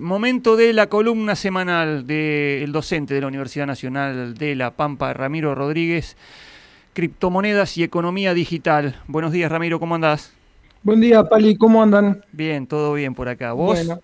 Momento de la columna semanal del docente de la Universidad Nacional de La Pampa, Ramiro Rodríguez, criptomonedas y economía digital. Buenos días, Ramiro, ¿cómo andás? Buen día, Pali, ¿cómo andan? Bien, todo bien por acá. ¿Vos? Bueno,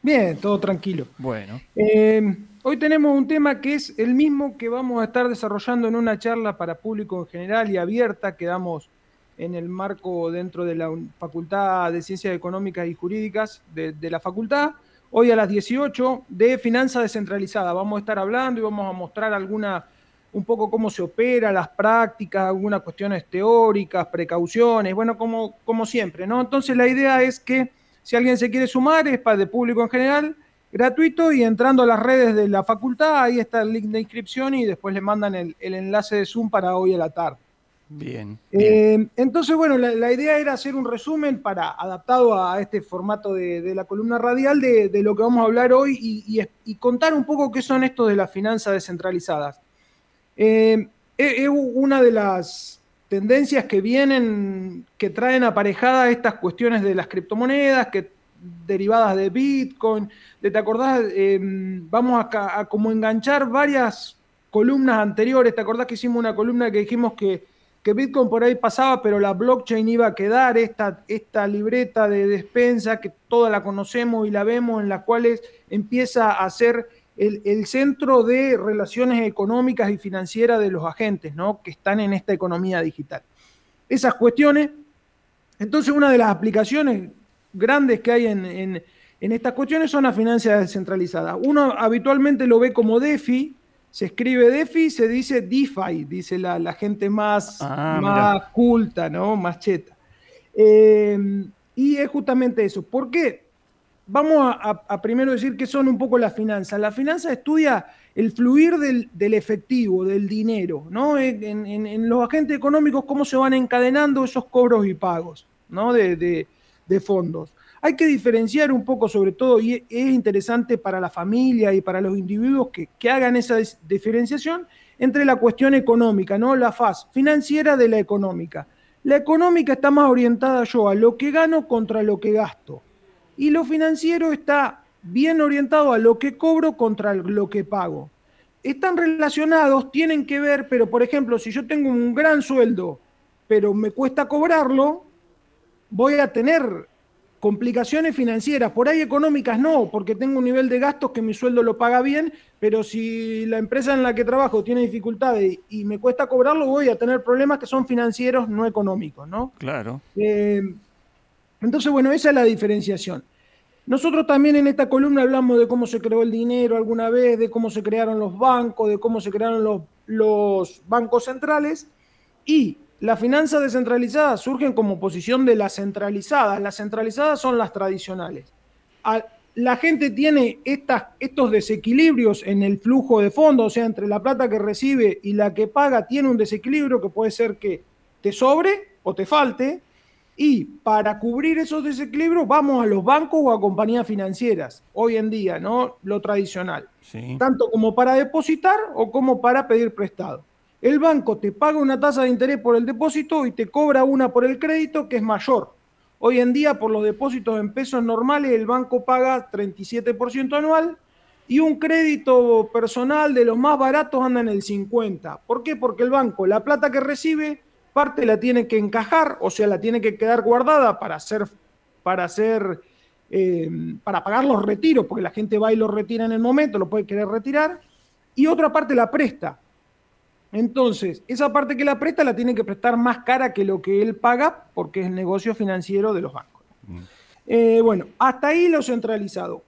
bien, todo tranquilo. Bueno. Eh, hoy tenemos un tema que es el mismo que vamos a estar desarrollando en una charla para público en general y abierta que damos en el marco dentro de la Facultad de Ciencias Económicas y Jurídicas de, de la facultad hoy a las 18 de finanzas descentralizadas. Vamos a estar hablando y vamos a mostrar alguna, un poco cómo se opera, las prácticas, algunas cuestiones teóricas, precauciones, bueno, como, como siempre, ¿no? Entonces la idea es que si alguien se quiere sumar, es para el público en general, gratuito y entrando a las redes de la facultad, ahí está el link de inscripción y después le mandan el, el enlace de Zoom para hoy a la tarde. Bien. Eh, entonces, bueno, la, idea era hacer un resumen para adaptado a este formato de, la columna radial de, lo que vamos a hablar hoy y, contar un poco qué son estos de las finanzas descentralizadas. Eh, es, una de las tendencias que vienen, que traen aparejadas estas cuestiones de las criptomonedas, que derivadas de Bitcoin, ¿te acordás? Eh, vamos a, a como enganchar varias columnas anteriores, ¿te acordás que hicimos una columna que dijimos que que Bitcoin por ahí pasaba, pero la blockchain iba a quedar, esta, esta libreta de despensa que toda la conocemos y la vemos, en la cual empieza a ser el, el, centro de relaciones económicas y financieras de los agentes, ¿no? Que están en esta economía digital. Esas cuestiones, entonces una de las aplicaciones grandes que hay en, en, en estas cuestiones son las finanzas descentralizadas. Uno habitualmente lo ve como DeFi, se escribe DeFi, se dice DeFi, dice la, la gente más, ah, más culta, ¿no? Más cheta. Eh, y es justamente eso. ¿Por qué? Vamos a, a, a, primero decir qué son un poco las finanzas. La finanza estudia el fluir del, del efectivo, del dinero, ¿no? En, en, en, los agentes económicos, cómo se van encadenando esos cobros y pagos, ¿no? De, de, de fondos hay que diferenciar un poco sobre todo, y es interesante para la familia y para los individuos que, hagan esa diferenciación entre la cuestión económica, ¿no? La faz financiera de la económica. La económica está más orientada yo a lo que gano contra lo que gasto. Y lo financiero está bien orientado a lo que cobro contra lo que pago. Están relacionados, tienen que ver, pero por ejemplo, si yo tengo un gran sueldo, pero me cuesta cobrarlo, voy a tener complicaciones financieras, por ahí económicas no, porque tengo un nivel de gastos que mi sueldo lo paga bien, pero si la empresa en la que trabajo tiene dificultades y me cuesta cobrarlo, voy a tener problemas que son financieros, no económicos, ¿no? Claro. Eh, entonces, bueno, esa es la diferenciación. Nosotros también en esta columna hablamos de cómo se creó el dinero alguna vez, de cómo se crearon los bancos, de cómo se crearon los, los bancos centrales y las finanzas descentralizadas surgen como oposición de las centralizadas. Las centralizadas son las tradicionales. La gente tiene estas, estos desequilibrios en el flujo de fondos, o sea, entre la plata que recibe y la que paga, tiene un desequilibrio que puede ser que te sobre o te falte. Y para cubrir esos desequilibrios vamos a los bancos o a compañías financieras, hoy en día, ¿no? Lo tradicional. Sí. Tanto como para depositar o como para pedir prestado el banco te paga una tasa de interés por el depósito y te cobra una por el crédito que es mayor. Hoy en día, por los depósitos en pesos normales, el banco paga 37% anual y un crédito personal de los más baratos anda en el 50%. ¿Por qué? Porque el banco, la plata que recibe, parte la tiene que encajar, o sea, la tiene que quedar guardada para hacer, para hacer, eh, para pagar los retiros, porque la gente va y lo retira en el momento, lo puede querer retirar, y otra parte la presta. Entonces, esa parte que la presta la tiene que prestar más cara que lo que él paga porque es el negocio financiero de los bancos. Mm. Eh, bueno, hasta ahí lo centralizado.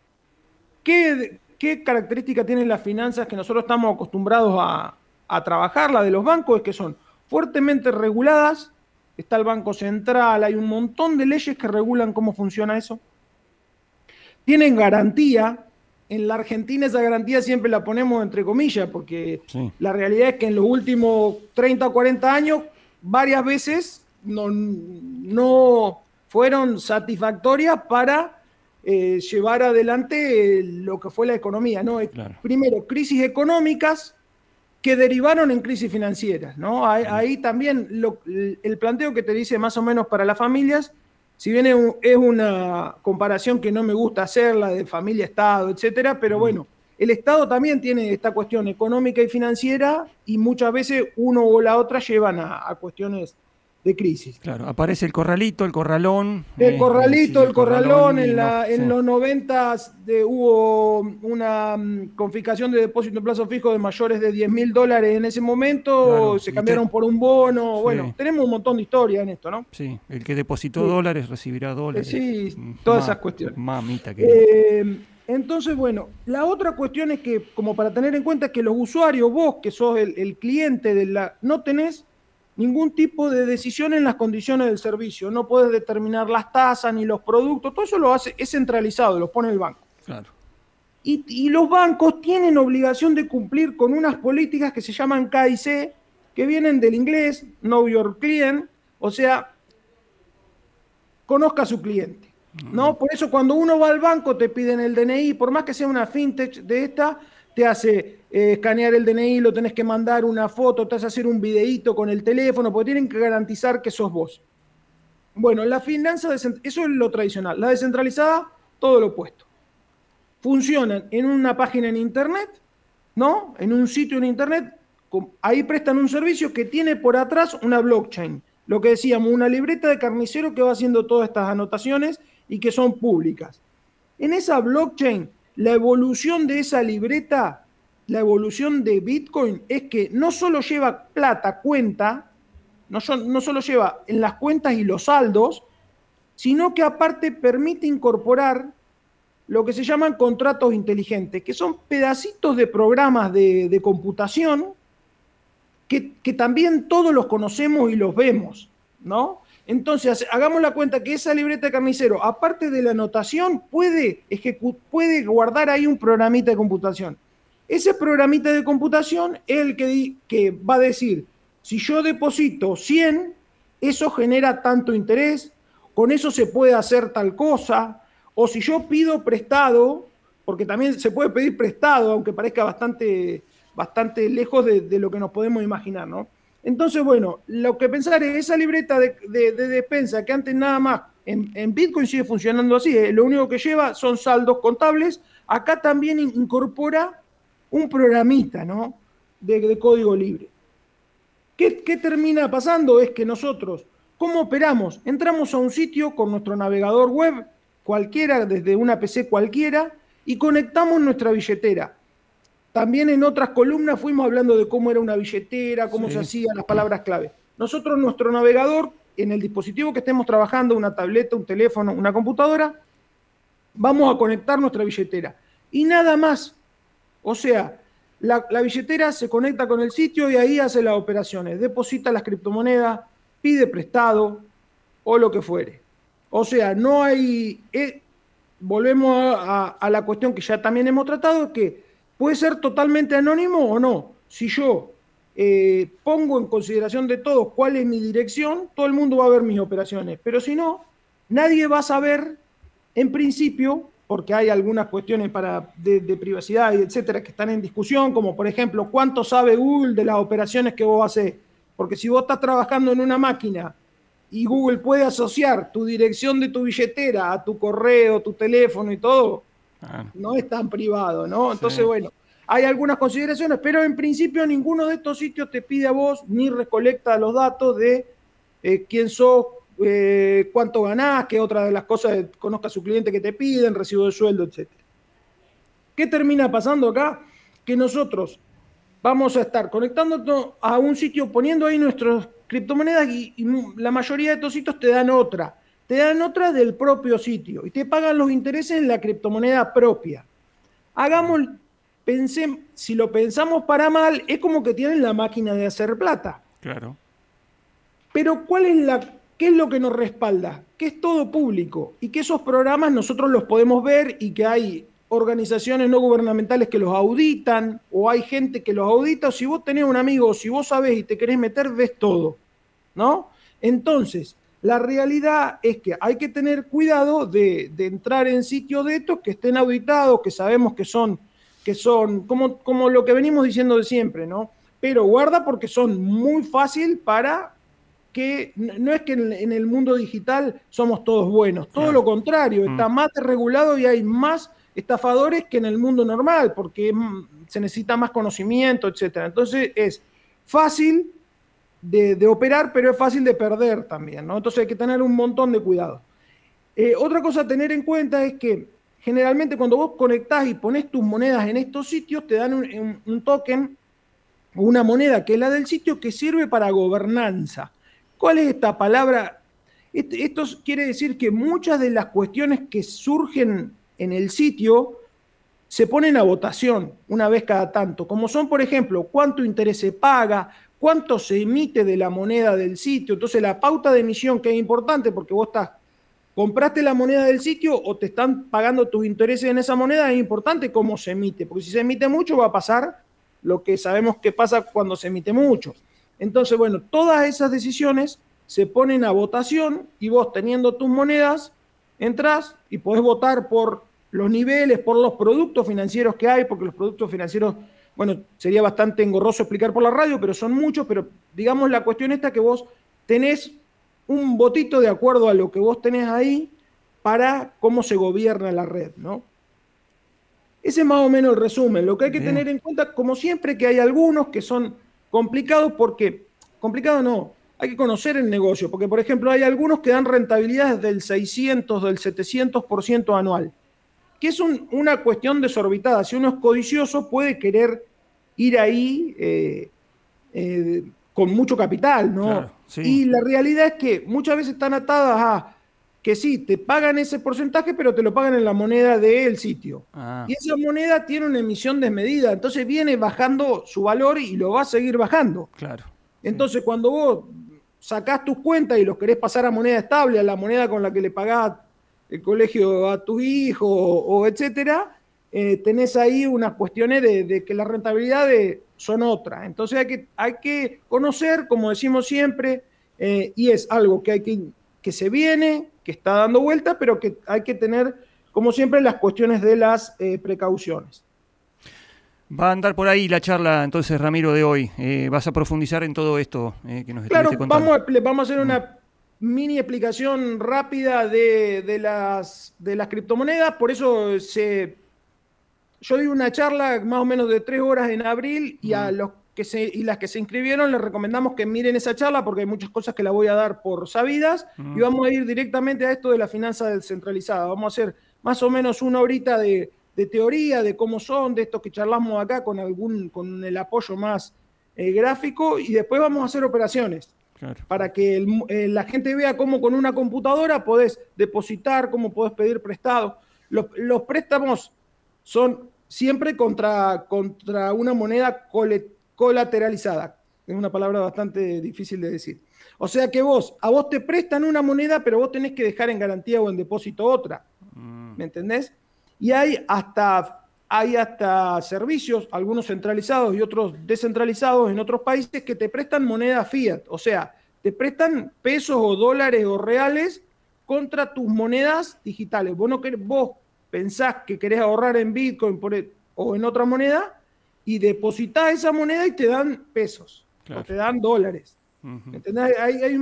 ¿Qué, ¿Qué, característica tienen las finanzas que nosotros estamos acostumbrados a, a trabajar? La de los bancos es que son fuertemente reguladas. Está el Banco Central, hay un montón de leyes que regulan cómo funciona eso. Tienen garantía, en la Argentina esa garantía siempre la ponemos entre comillas, porque sí. la realidad es que en los últimos 30 o 40 años, varias veces no, no fueron satisfactorias para eh, llevar adelante lo que fue la economía. ¿no? Claro. Primero, crisis económicas que derivaron en crisis financieras. ¿no? Ahí, ahí también lo, el planteo que te dice más o menos para las familias si bien es una comparación que no me gusta hacerla de familia-estado, etcétera, pero bueno, el Estado también tiene esta cuestión económica y financiera y muchas veces uno o la otra llevan a, cuestiones de crisis. Claro, aparece el corralito, el corralón. El eh, corralito, el, corralón, en, la, en los 90 hubo una mm, confiscación de depósito en plazo fijo de mayores de 10 mil dólares en ese momento, se cambiaron por un bono, bueno, tenemos un montón de historia en esto, ¿no? Sí, el que depositó dólares recibirá dólares. Sí, mm, todas esas cuestiones. Mamita que... Eh, entonces, bueno, la otra cuestión es que, como para tener en cuenta que los usuarios, vos que sos el, cliente de la, no tenés ningún tipo de decisión en las condiciones del servicio, no puedes determinar las tasas ni los productos, todo eso lo hace, es centralizado, lo pone el banco. Claro. Y, y los bancos tienen obligación de cumplir con unas políticas que se llaman KIC, que vienen del inglés, Know Your Client, o sea, conozca a su cliente. ¿no? Por eso cuando uno va al banco te piden el DNI, por más que sea una fintech de esta, te hace eh, escanear el DNI, lo tenés que mandar una foto, te hace hacer un videíto con el teléfono, porque tienen que garantizar que sos vos. Bueno, la finanza, eso es lo tradicional. La descentralizada, todo lo opuesto. Funcionan en una página en Internet, ¿no? En un sitio en Internet, ahí prestan un servicio que tiene por atrás una blockchain. Lo que decíamos, una libreta de carnicero que va haciendo todas estas anotaciones y que son públicas. En esa blockchain, la evolución de esa libreta, la evolución de Bitcoin es que no solo lleva plata, cuenta, no, solo lleva en las cuentas y los saldos, sino que aparte permite incorporar lo que se llaman contratos inteligentes, que son pedacitos de programas de, computación que, que, también todos los conocemos y los vemos, ¿no? Entonces, hagamos la cuenta que esa libreta de carnicero, aparte de la anotación, puede, puede guardar ahí un programita de computación. Ese programita de computación es el que, que va a decir, si yo deposito 100, eso genera tanto interés, con eso se puede hacer tal cosa, o si yo pido prestado, porque también se puede pedir prestado, aunque parezca bastante, bastante lejos de, de lo que nos podemos imaginar, ¿no? Entonces, bueno, lo que pensar es esa libreta de, despensa que antes nada más en, Bitcoin sigue funcionando así, ¿eh? lo único que lleva son saldos contables, acá también incorpora un programita ¿no? de, código libre. ¿Qué, ¿Qué termina pasando? Es que nosotros, ¿cómo operamos? Entramos a un sitio con nuestro navegador web, cualquiera, desde una PC cualquiera, y conectamos nuestra billetera. También en otras columnas fuimos hablando de cómo era una billetera, cómo se hacían las palabras clave. Nosotros, nuestro navegador, en el dispositivo que estemos trabajando, una tableta, un teléfono, una computadora, vamos a conectar nuestra billetera. Y nada más. O sea, la, la, billetera se conecta con el sitio y ahí hace las operaciones. Deposita las criptomonedas, pide prestado o lo que fuere. O sea, no hay... Eh, volvemos a, a, la cuestión que ya también hemos tratado, que puede ser totalmente anónimo o no. Si yo eh, pongo en consideración de todos cuál es mi dirección, todo el mundo va a ver mis operaciones. Pero si no, nadie va a saber, en principio, porque hay algunas cuestiones para, de, privacidad y etcétera que están en discusión, como por ejemplo, cuánto sabe Google de las operaciones que vos haces. Porque si vos estás trabajando en una máquina y Google puede asociar tu dirección de tu billetera a tu correo, tu teléfono y todo, no es tan privado, ¿no? Entonces, bueno, hay algunas consideraciones, pero en principio ninguno de estos sitios te pide a vos ni recolecta los datos de eh, quién sos, eh, cuánto ganás, qué otra de las cosas conozca a su cliente que te piden, recibo de sueldo, etc. ¿Qué termina pasando acá? Que nosotros vamos a estar conectándonos a un sitio, poniendo ahí nuestras criptomonedas y la mayoría de estos sitios te dan otra te dan otra del propio sitio y te pagan los intereses en la criptomoneda propia. Hagamos, pensemos, si lo pensamos para mal, es como que tienen la máquina de hacer plata. Claro. Pero ¿cuál es la, qué es lo que nos respalda? Que es todo público y que esos programas nosotros los podemos ver y que hay organizaciones no gubernamentales que los auditan o hay gente que los audita o si vos tenés un amigo o si vos sabés y te querés meter, ves todo, ¿no? Entonces, la realidad es que hay que tener cuidado de, entrar en sitios de estos que estén auditados, que sabemos que son, que son como, como lo que venimos diciendo de siempre, ¿no? Pero guarda porque son muy fácil para que no es que en, el mundo digital somos todos buenos, todo lo contrario, está mm. más regulado y hay más estafadores que en el mundo normal, porque se necesita más conocimiento, etc. Entonces es fácil de, operar, pero es fácil de perder también, ¿no? Entonces hay que tener un montón de cuidado. Eh, otra cosa a tener en cuenta es que generalmente cuando vos conectás y pones tus monedas en estos sitios, te dan un, un token una moneda que es la del sitio que sirve para gobernanza. ¿Cuál es esta palabra? Esto quiere decir que muchas de las cuestiones que surgen en el sitio se ponen a votación una vez cada tanto, como son, por ejemplo, cuánto interés se paga, cuánto se emite de la moneda del sitio. Entonces, la pauta de emisión, que es importante porque vos estás, compraste la moneda del sitio o te están pagando tus intereses en esa moneda, es importante cómo se emite, porque si se emite mucho va a pasar lo que sabemos que pasa cuando se emite mucho. Entonces, bueno, todas esas decisiones se ponen a votación y vos teniendo tus monedas, entras y podés votar por los niveles, por los productos financieros que hay, porque los productos financieros, bueno, sería bastante engorroso explicar por la radio, pero son muchos, pero digamos la cuestión esta que vos tenés un votito de acuerdo a lo que vos tenés ahí para cómo se gobierna la red, ¿no? Ese es más o menos el resumen. Lo que hay que tener en cuenta, como siempre, que hay algunos que son complicados porque, complicado no, hay que conocer el negocio, porque por ejemplo hay algunos que dan rentabilidades del 600, del 700% anual, que es una cuestión desorbitada. Si uno es codicioso puede querer ir ahí eh, eh, con mucho capital, ¿no? Y la realidad es que muchas veces están atadas a que sí, te pagan ese porcentaje, pero te lo pagan en la moneda del sitio. Ah. Y esa moneda tiene una emisión desmedida, entonces viene bajando su valor y lo va a seguir bajando. Claro. Entonces, cuando vos sacás tus cuentas y los querés pasar a moneda estable, a la moneda con la que le pagás el colegio a tu hijo o, etcétera, eh, tenés ahí unas cuestiones de, que las rentabilidades son otras. Entonces hay que, hay que conocer, como decimos siempre, eh, y es algo que hay que, que se viene, que está dando vuelta, pero que hay que tener, como siempre, las cuestiones de las eh, precauciones. Va a andar por ahí la charla, entonces, Ramiro, de hoy. Vas a profundizar en todo esto que nos Claro, vamos a, vamos a hacer una mini explicación rápida de, las, de las criptomonedas. Por eso se, yo di una charla más o menos de tres horas en abril y a los se, y las que se inscribieron, les recomendamos que miren esa charla porque hay muchas cosas que la voy a dar por sabidas y vamos a ir directamente a esto de la finanza descentralizada. Vamos a hacer más o menos una horita de, teoría, de cómo son, de estos que charlamos acá con, algún, con el apoyo más eh, gráfico y después vamos a hacer operaciones. Para que eh, la gente vea cómo con una computadora podés depositar, cómo podés pedir prestado. Los, los préstamos son siempre contra, contra una moneda colateralizada. Es una palabra bastante difícil de decir. O sea que vos, a vos te prestan una moneda, pero vos tenés que dejar en garantía o en depósito otra. Mm. ¿Me entendés? Y hay hasta, hay hasta servicios, algunos centralizados y otros descentralizados en otros países, que te prestan moneda fiat. O sea, te prestan pesos o dólares o reales contra tus monedas digitales. Vos, no vos pensás que querés ahorrar en Bitcoin e, o en otra moneda, y depositas esa moneda y te dan pesos, o te dan dólares. hay,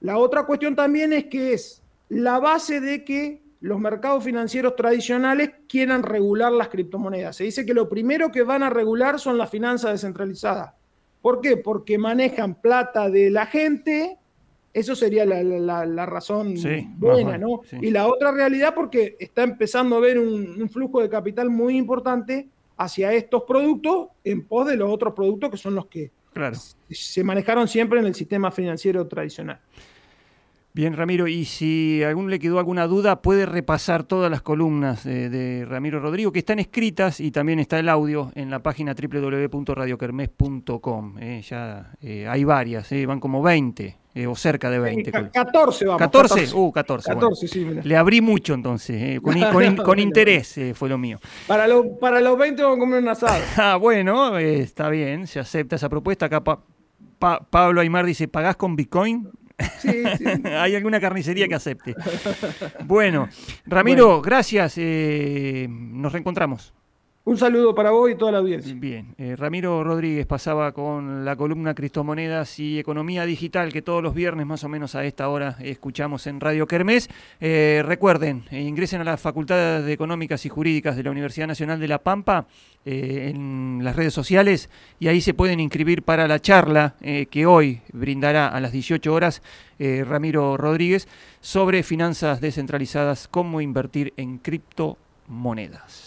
la otra cuestión también es que es la base de que los mercados financieros tradicionales quieran regular las criptomonedas. Se dice que lo primero que van a regular son las finanzas descentralizadas. ¿Por qué? Porque manejan plata de la gente. Eso sería la, razón buena, ¿no? Y la otra realidad porque está empezando a haber un, flujo de capital muy importante hacia estos productos en pos de los otros productos que son los que se manejaron siempre en el sistema financiero tradicional. Bien, Ramiro, y si a algún le quedó alguna duda, puede repasar todas las columnas de, Ramiro Rodrigo, que están escritas y también está el audio en la página www.radiokermes.com. Eh, ya eh, hay varias, eh, van como 20 o cerca de 20. 14 vamos. 14, uh, 14. 14 sí, Le abrí mucho entonces, con, interés fue lo mío. Para, para los 20 vamos a comer un asado. ah, bueno, está bien, se acepta esa propuesta. Acá Pablo Aymar dice, ¿pagás con Bitcoin? Sí, Hay alguna carnicería que acepte. Bueno, Ramiro, gracias. Eh, nos reencontramos. Un saludo para vos y toda la audiencia. Bien, eh, Ramiro Rodríguez pasaba con la columna Cristomonedas y Economía Digital que todos los viernes más o menos a esta hora escuchamos en Radio Kermés. Eh, recuerden, eh, ingresen a las Facultades de Económicas y Jurídicas de la Universidad Nacional de La Pampa en las redes sociales y ahí se pueden inscribir para la charla que hoy brindará a las 18 horas Ramiro Rodríguez sobre finanzas descentralizadas, cómo invertir en criptomonedas.